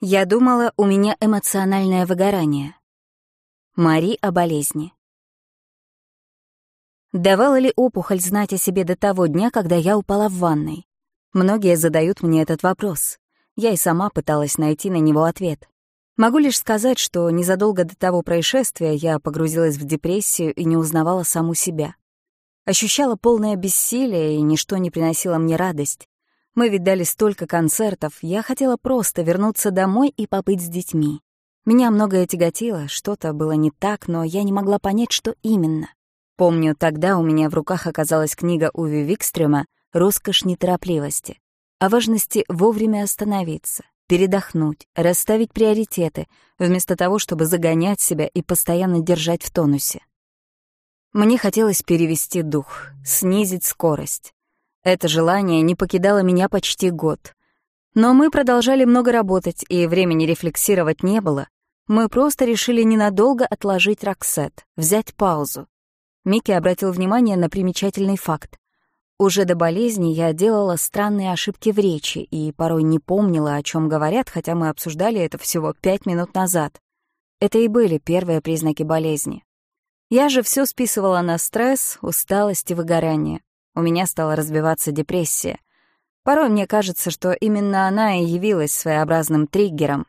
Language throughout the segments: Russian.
Я думала, у меня эмоциональное выгорание. Мари о болезни. Давала ли опухоль знать о себе до того дня, когда я упала в ванной? Многие задают мне этот вопрос. Я и сама пыталась найти на него ответ. Могу лишь сказать, что незадолго до того происшествия я погрузилась в депрессию и не узнавала саму себя. Ощущала полное бессилие, и ничто не приносило мне радость. Мы ведь дали столько концертов, я хотела просто вернуться домой и побыть с детьми. Меня многое тяготило, что-то было не так, но я не могла понять, что именно. Помню, тогда у меня в руках оказалась книга Уви Викстрема «Роскошь неторопливости» о важности вовремя остановиться, передохнуть, расставить приоритеты, вместо того, чтобы загонять себя и постоянно держать в тонусе. Мне хотелось перевести дух, снизить скорость. Это желание не покидало меня почти год. Но мы продолжали много работать, и времени рефлексировать не было. Мы просто решили ненадолго отложить Роксет, взять паузу. Микки обратил внимание на примечательный факт. Уже до болезни я делала странные ошибки в речи и порой не помнила, о чем говорят, хотя мы обсуждали это всего пять минут назад. Это и были первые признаки болезни. Я же все списывала на стресс, усталость и выгорание у меня стала развиваться депрессия. Порой мне кажется, что именно она и явилась своеобразным триггером.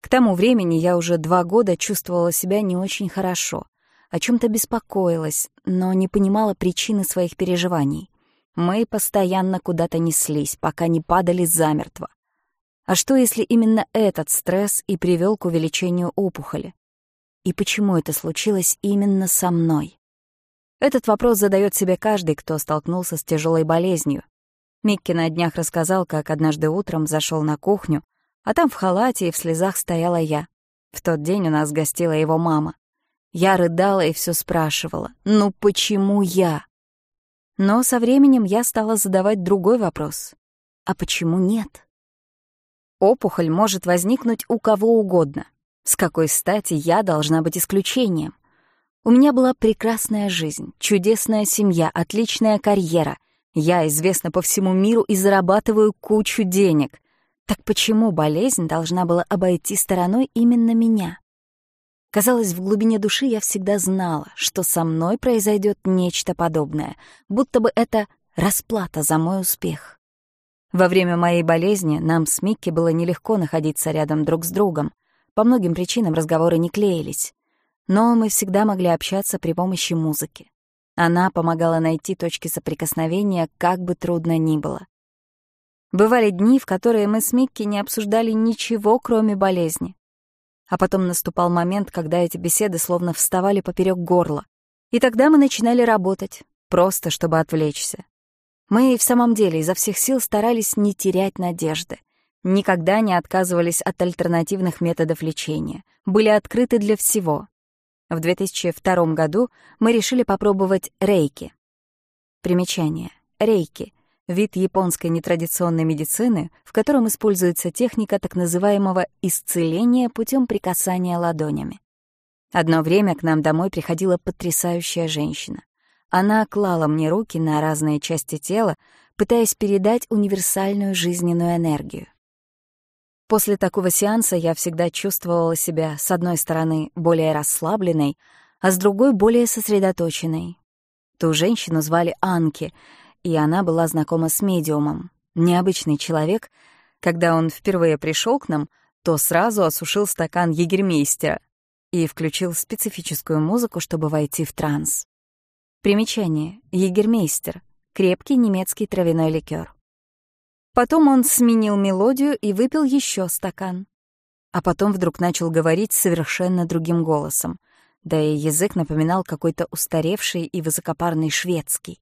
К тому времени я уже два года чувствовала себя не очень хорошо, о чем то беспокоилась, но не понимала причины своих переживаний. Мы постоянно куда-то неслись, пока не падали замертво. А что, если именно этот стресс и привел к увеличению опухоли? И почему это случилось именно со мной? Этот вопрос задает себе каждый, кто столкнулся с тяжелой болезнью. Микки на днях рассказал, как однажды утром зашел на кухню, а там в халате и в слезах стояла я. В тот день у нас гостила его мама. Я рыдала и все спрашивала, ну почему я? Но со временем я стала задавать другой вопрос. А почему нет? Опухоль может возникнуть у кого угодно. С какой стати я должна быть исключением? У меня была прекрасная жизнь, чудесная семья, отличная карьера. Я известна по всему миру и зарабатываю кучу денег. Так почему болезнь должна была обойти стороной именно меня? Казалось, в глубине души я всегда знала, что со мной произойдет нечто подобное, будто бы это расплата за мой успех. Во время моей болезни нам с Микки было нелегко находиться рядом друг с другом. По многим причинам разговоры не клеились но мы всегда могли общаться при помощи музыки. Она помогала найти точки соприкосновения, как бы трудно ни было. Бывали дни, в которые мы с Микки не обсуждали ничего, кроме болезни. А потом наступал момент, когда эти беседы словно вставали поперек горла. И тогда мы начинали работать, просто чтобы отвлечься. Мы и в самом деле изо всех сил старались не терять надежды. Никогда не отказывались от альтернативных методов лечения. Были открыты для всего. В 2002 году мы решили попробовать рейки. Примечание. Рейки — вид японской нетрадиционной медицины, в котором используется техника так называемого исцеления путем прикасания ладонями. Одно время к нам домой приходила потрясающая женщина. Она клала мне руки на разные части тела, пытаясь передать универсальную жизненную энергию. После такого сеанса я всегда чувствовала себя, с одной стороны, более расслабленной, а с другой — более сосредоточенной. Ту женщину звали Анки, и она была знакома с медиумом. Необычный человек. Когда он впервые пришел к нам, то сразу осушил стакан егермейстера и включил специфическую музыку, чтобы войти в транс. Примечание. Егермейстер — крепкий немецкий травяной ликер. Потом он сменил мелодию и выпил еще стакан. А потом вдруг начал говорить совершенно другим голосом, да и язык напоминал какой-то устаревший и высокопарный шведский.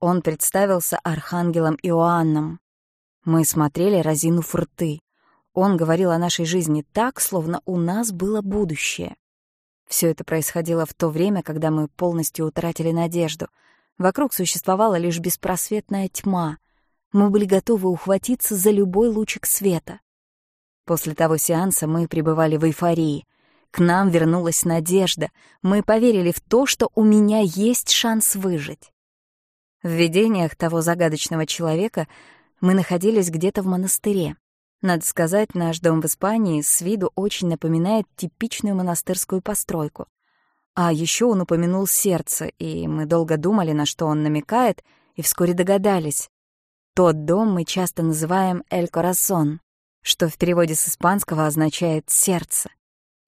Он представился архангелом Иоанном. Мы смотрели, разинув рты. Он говорил о нашей жизни так, словно у нас было будущее. Все это происходило в то время, когда мы полностью утратили надежду. Вокруг существовала лишь беспросветная тьма, мы были готовы ухватиться за любой лучик света. После того сеанса мы пребывали в эйфории. К нам вернулась надежда. Мы поверили в то, что у меня есть шанс выжить. В видениях того загадочного человека мы находились где-то в монастыре. Надо сказать, наш дом в Испании с виду очень напоминает типичную монастырскую постройку. А еще он упомянул сердце, и мы долго думали, на что он намекает, и вскоре догадались. Тот дом мы часто называем «эль корасон», что в переводе с испанского означает «сердце».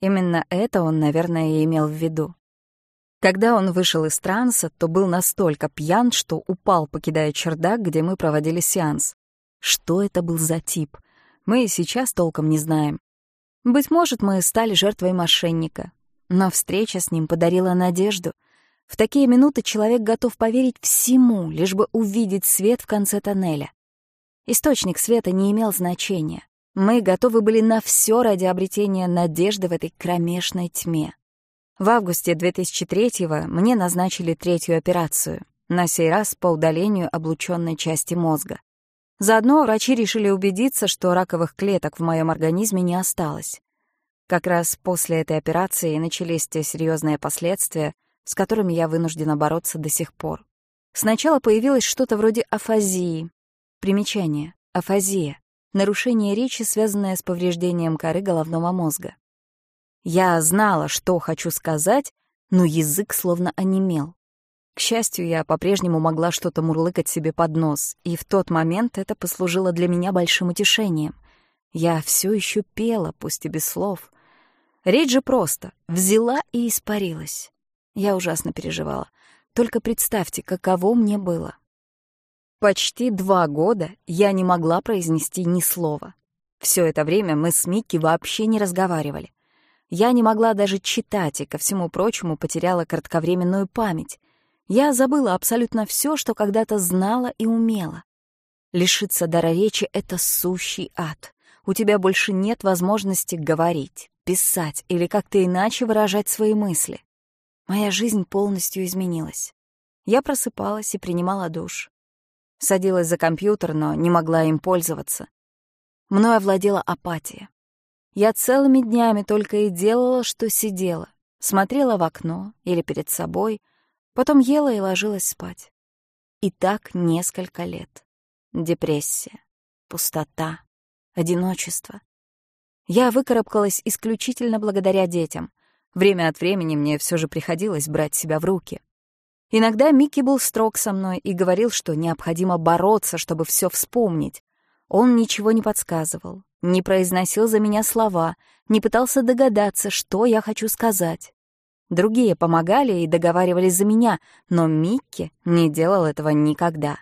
Именно это он, наверное, и имел в виду. Когда он вышел из транса, то был настолько пьян, что упал, покидая чердак, где мы проводили сеанс. Что это был за тип? Мы и сейчас толком не знаем. Быть может, мы стали жертвой мошенника. Но встреча с ним подарила надежду. В такие минуты человек готов поверить всему, лишь бы увидеть свет в конце тоннеля. Источник света не имел значения. Мы готовы были на все ради обретения надежды в этой кромешной тьме. В августе 2003-го мне назначили третью операцию, на сей раз по удалению облученной части мозга. Заодно врачи решили убедиться, что раковых клеток в моем организме не осталось. Как раз после этой операции начались те серьезные последствия, с которыми я вынуждена бороться до сих пор. Сначала появилось что-то вроде афазии. Примечание. Афазия. Нарушение речи, связанное с повреждением коры головного мозга. Я знала, что хочу сказать, но язык словно онемел. К счастью, я по-прежнему могла что-то мурлыкать себе под нос, и в тот момент это послужило для меня большим утешением. Я все еще пела, пусть и без слов. Речь же просто взяла и испарилась. Я ужасно переживала. Только представьте, каково мне было. Почти два года я не могла произнести ни слова. Все это время мы с Микки вообще не разговаривали. Я не могла даже читать и, ко всему прочему, потеряла кратковременную память. Я забыла абсолютно все, что когда-то знала и умела. Лишиться дара речи — это сущий ад. У тебя больше нет возможности говорить, писать или как-то иначе выражать свои мысли. Моя жизнь полностью изменилась. Я просыпалась и принимала душ. Садилась за компьютер, но не могла им пользоваться. Мною овладела апатия. Я целыми днями только и делала, что сидела, смотрела в окно или перед собой, потом ела и ложилась спать. И так несколько лет. Депрессия, пустота, одиночество. Я выкарабкалась исключительно благодаря детям. Время от времени мне все же приходилось брать себя в руки. Иногда Микки был строг со мной и говорил, что необходимо бороться, чтобы все вспомнить. Он ничего не подсказывал, не произносил за меня слова, не пытался догадаться, что я хочу сказать. Другие помогали и договаривались за меня, но Микки не делал этого никогда.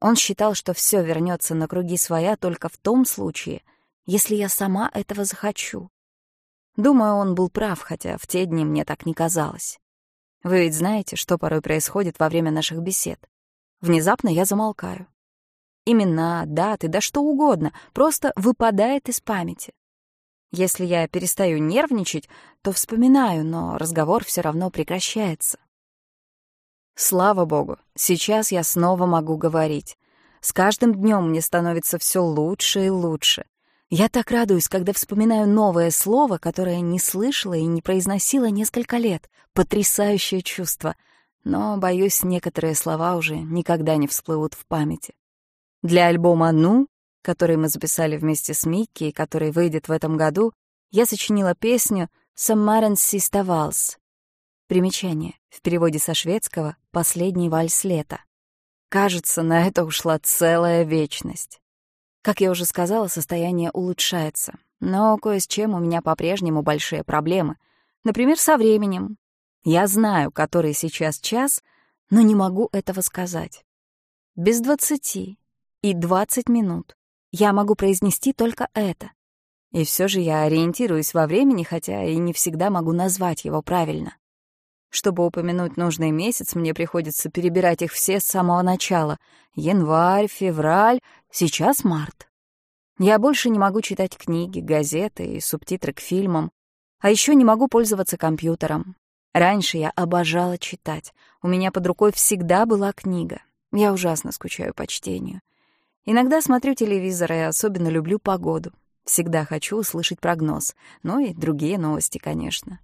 Он считал, что все вернется на круги своя только в том случае, если я сама этого захочу. Думаю, он был прав, хотя в те дни мне так не казалось. Вы ведь знаете, что порой происходит во время наших бесед. Внезапно я замолкаю. Имена, даты, да что угодно, просто выпадает из памяти. Если я перестаю нервничать, то вспоминаю, но разговор все равно прекращается. Слава богу, сейчас я снова могу говорить. С каждым днем мне становится все лучше и лучше. Я так радуюсь, когда вспоминаю новое слово, которое не слышала и не произносила несколько лет. Потрясающее чувство. Но, боюсь, некоторые слова уже никогда не всплывут в памяти. Для альбома «Ну», который мы записали вместе с Микки и который выйдет в этом году, я сочинила песню «Саммарен Систа Валс». Примечание. В переводе со шведского «Последний вальс лета». Кажется, на это ушла целая вечность. Как я уже сказала, состояние улучшается. Но кое с чем у меня по-прежнему большие проблемы. Например, со временем. Я знаю, который сейчас час, но не могу этого сказать. Без двадцати, и 20 минут. Я могу произнести только это. И все же я ориентируюсь во времени, хотя и не всегда могу назвать его правильно. Чтобы упомянуть нужный месяц, мне приходится перебирать их все с самого начала. Январь, февраль, сейчас март. Я больше не могу читать книги, газеты и субтитры к фильмам. А еще не могу пользоваться компьютером. Раньше я обожала читать. У меня под рукой всегда была книга. Я ужасно скучаю по чтению. Иногда смотрю телевизор и особенно люблю погоду. Всегда хочу услышать прогноз. Ну и другие новости, конечно.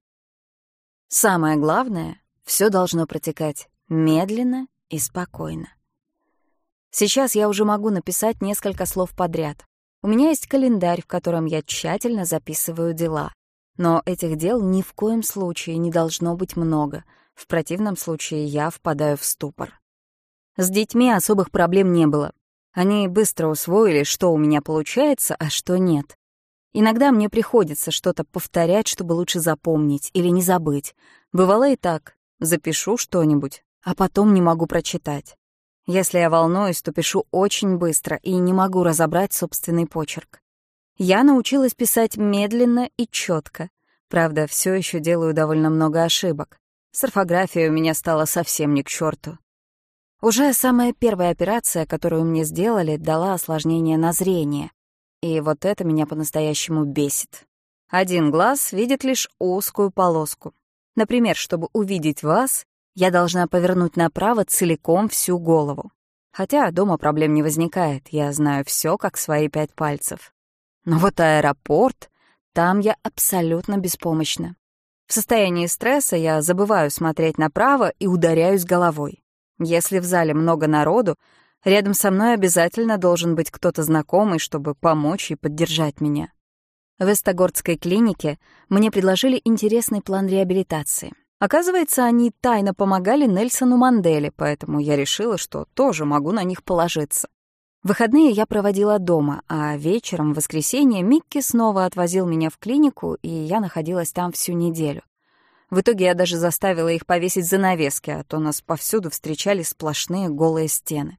Самое главное, все должно протекать медленно и спокойно. Сейчас я уже могу написать несколько слов подряд. У меня есть календарь, в котором я тщательно записываю дела. Но этих дел ни в коем случае не должно быть много. В противном случае я впадаю в ступор. С детьми особых проблем не было. Они быстро усвоили, что у меня получается, а что нет. Иногда мне приходится что-то повторять, чтобы лучше запомнить или не забыть. Бывало и так. Запишу что-нибудь, а потом не могу прочитать. Если я волнуюсь, то пишу очень быстро и не могу разобрать собственный почерк. Я научилась писать медленно и четко. Правда, все еще делаю довольно много ошибок. С орфографией у меня стало совсем не к черту. Уже самая первая операция, которую мне сделали, дала осложнение на зрение. И вот это меня по-настоящему бесит. Один глаз видит лишь узкую полоску. Например, чтобы увидеть вас, я должна повернуть направо целиком всю голову. Хотя дома проблем не возникает, я знаю все как свои пять пальцев. Но вот аэропорт, там я абсолютно беспомощна. В состоянии стресса я забываю смотреть направо и ударяюсь головой. Если в зале много народу, рядом со мной обязательно должен быть кто-то знакомый, чтобы помочь и поддержать меня. В Эстогордской клинике мне предложили интересный план реабилитации. Оказывается, они тайно помогали Нельсону Манделе, поэтому я решила, что тоже могу на них положиться. Выходные я проводила дома, а вечером в воскресенье Микки снова отвозил меня в клинику, и я находилась там всю неделю. В итоге я даже заставила их повесить занавески, а то нас повсюду встречали сплошные голые стены.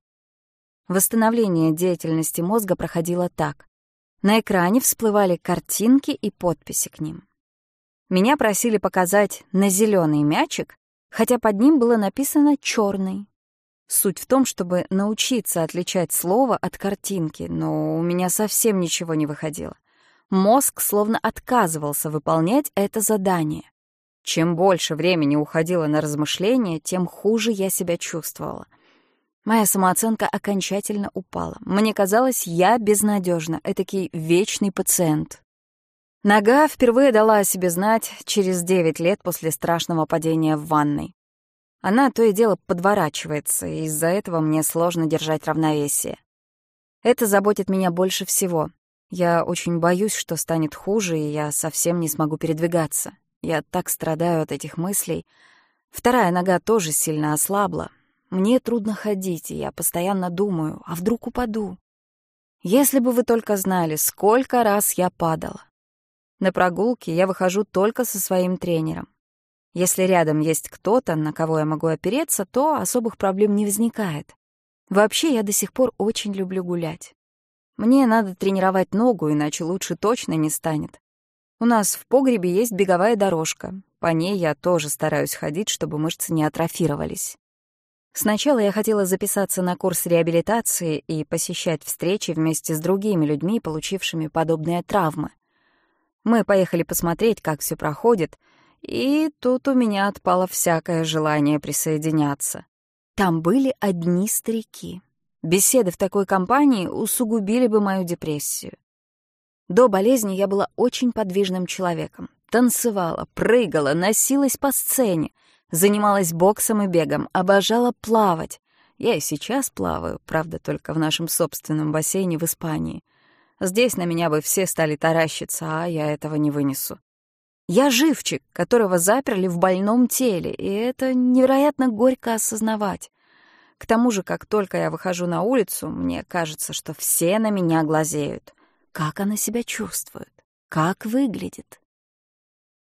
Восстановление деятельности мозга проходило так. На экране всплывали картинки и подписи к ним. Меня просили показать на зеленый мячик, хотя под ним было написано черный. Суть в том, чтобы научиться отличать слово от картинки, но у меня совсем ничего не выходило. Мозг словно отказывался выполнять это задание. Чем больше времени уходило на размышления, тем хуже я себя чувствовала. Моя самооценка окончательно упала. Мне казалось, я безнадежна, этакий вечный пациент. Нога впервые дала о себе знать через девять лет после страшного падения в ванной. Она то и дело подворачивается, и из-за этого мне сложно держать равновесие. Это заботит меня больше всего. Я очень боюсь, что станет хуже, и я совсем не смогу передвигаться. Я так страдаю от этих мыслей. Вторая нога тоже сильно ослабла. Мне трудно ходить, и я постоянно думаю, а вдруг упаду? Если бы вы только знали, сколько раз я падала. На прогулке я выхожу только со своим тренером. Если рядом есть кто-то, на кого я могу опереться, то особых проблем не возникает. Вообще, я до сих пор очень люблю гулять. Мне надо тренировать ногу, иначе лучше точно не станет. У нас в погребе есть беговая дорожка. По ней я тоже стараюсь ходить, чтобы мышцы не атрофировались. Сначала я хотела записаться на курс реабилитации и посещать встречи вместе с другими людьми, получившими подобные травмы. Мы поехали посмотреть, как все проходит, и тут у меня отпало всякое желание присоединяться. Там были одни старики. Беседы в такой компании усугубили бы мою депрессию. До болезни я была очень подвижным человеком. Танцевала, прыгала, носилась по сцене, занималась боксом и бегом, обожала плавать. Я и сейчас плаваю, правда, только в нашем собственном бассейне в Испании. Здесь на меня бы все стали таращиться, а я этого не вынесу. Я живчик, которого заперли в больном теле, и это невероятно горько осознавать. К тому же, как только я выхожу на улицу, мне кажется, что все на меня глазеют — как она себя чувствует? Как выглядит?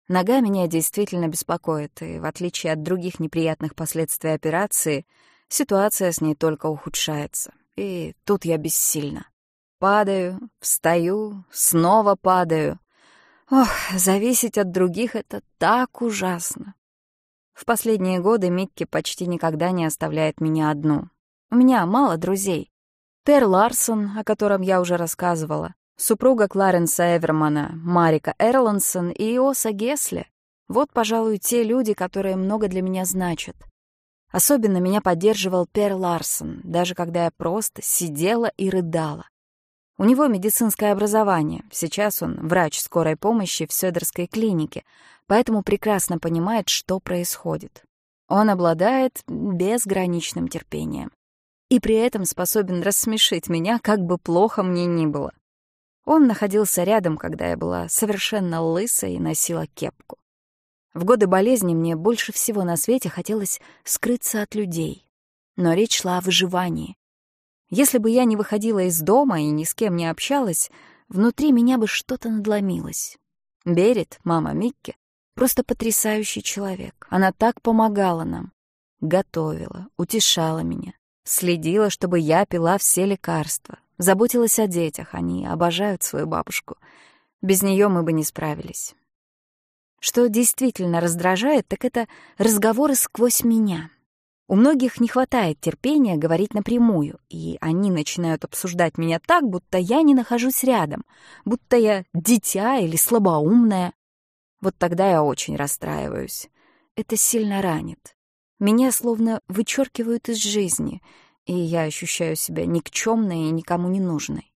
Нога меня действительно беспокоит, и в отличие от других неприятных последствий операции, ситуация с ней только ухудшается. И тут я бессильна. Падаю, встаю, снова падаю. Ох, зависеть от других — это так ужасно. В последние годы Микки почти никогда не оставляет меня одну. У меня мало друзей. Тер Ларсон, о котором я уже рассказывала, Супруга Кларенса Эвермана, Марика Эрлансон и Иоса Гесли — вот, пожалуй, те люди, которые много для меня значат. Особенно меня поддерживал Пер Ларсон, даже когда я просто сидела и рыдала. У него медицинское образование, сейчас он врач скорой помощи в Сёдерской клинике, поэтому прекрасно понимает, что происходит. Он обладает безграничным терпением. И при этом способен рассмешить меня, как бы плохо мне ни было. Он находился рядом, когда я была совершенно лысой и носила кепку. В годы болезни мне больше всего на свете хотелось скрыться от людей. Но речь шла о выживании. Если бы я не выходила из дома и ни с кем не общалась, внутри меня бы что-то надломилось. Берет, мама Микки, просто потрясающий человек. Она так помогала нам. Готовила, утешала меня, следила, чтобы я пила все лекарства, заботилась о детях, они обожают свою бабушку. Без нее мы бы не справились. Что действительно раздражает, так это разговоры сквозь меня. У многих не хватает терпения говорить напрямую, и они начинают обсуждать меня так, будто я не нахожусь рядом, будто я дитя или слабоумная. Вот тогда я очень расстраиваюсь. Это сильно ранит. Меня словно вычеркивают из жизни, и я ощущаю себя никчемной и никому не нужной.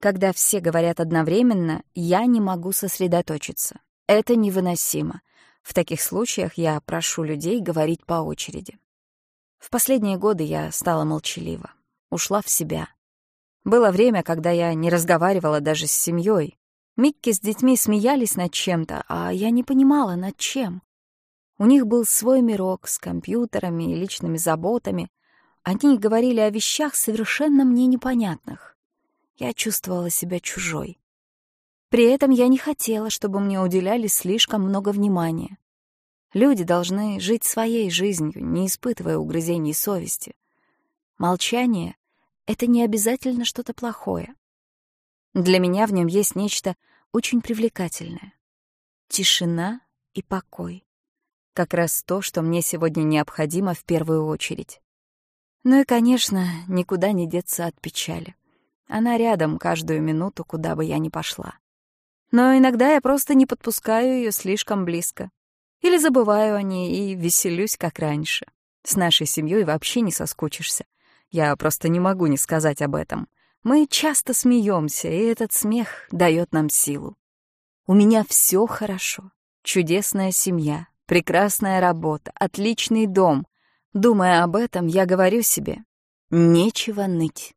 Когда все говорят одновременно, я не могу сосредоточиться. Это невыносимо. В таких случаях я прошу людей говорить по очереди. В последние годы я стала молчалива, ушла в себя. Было время, когда я не разговаривала даже с семьей. Микки с детьми смеялись над чем-то, а я не понимала, над чем. У них был свой мирок с компьютерами и личными заботами. Они говорили о вещах совершенно мне непонятных. Я чувствовала себя чужой. При этом я не хотела, чтобы мне уделяли слишком много внимания. Люди должны жить своей жизнью, не испытывая угрызений совести. Молчание — это не обязательно что-то плохое. Для меня в нем есть нечто очень привлекательное. Тишина и покой. Как раз то, что мне сегодня необходимо в первую очередь. Ну и, конечно, никуда не деться от печали. Она рядом каждую минуту, куда бы я ни пошла но иногда я просто не подпускаю ее слишком близко. Или забываю о ней и веселюсь, как раньше. С нашей семьей вообще не соскучишься. Я просто не могу не сказать об этом. Мы часто смеемся, и этот смех дает нам силу. У меня все хорошо. Чудесная семья, прекрасная работа, отличный дом. Думая об этом, я говорю себе, нечего ныть.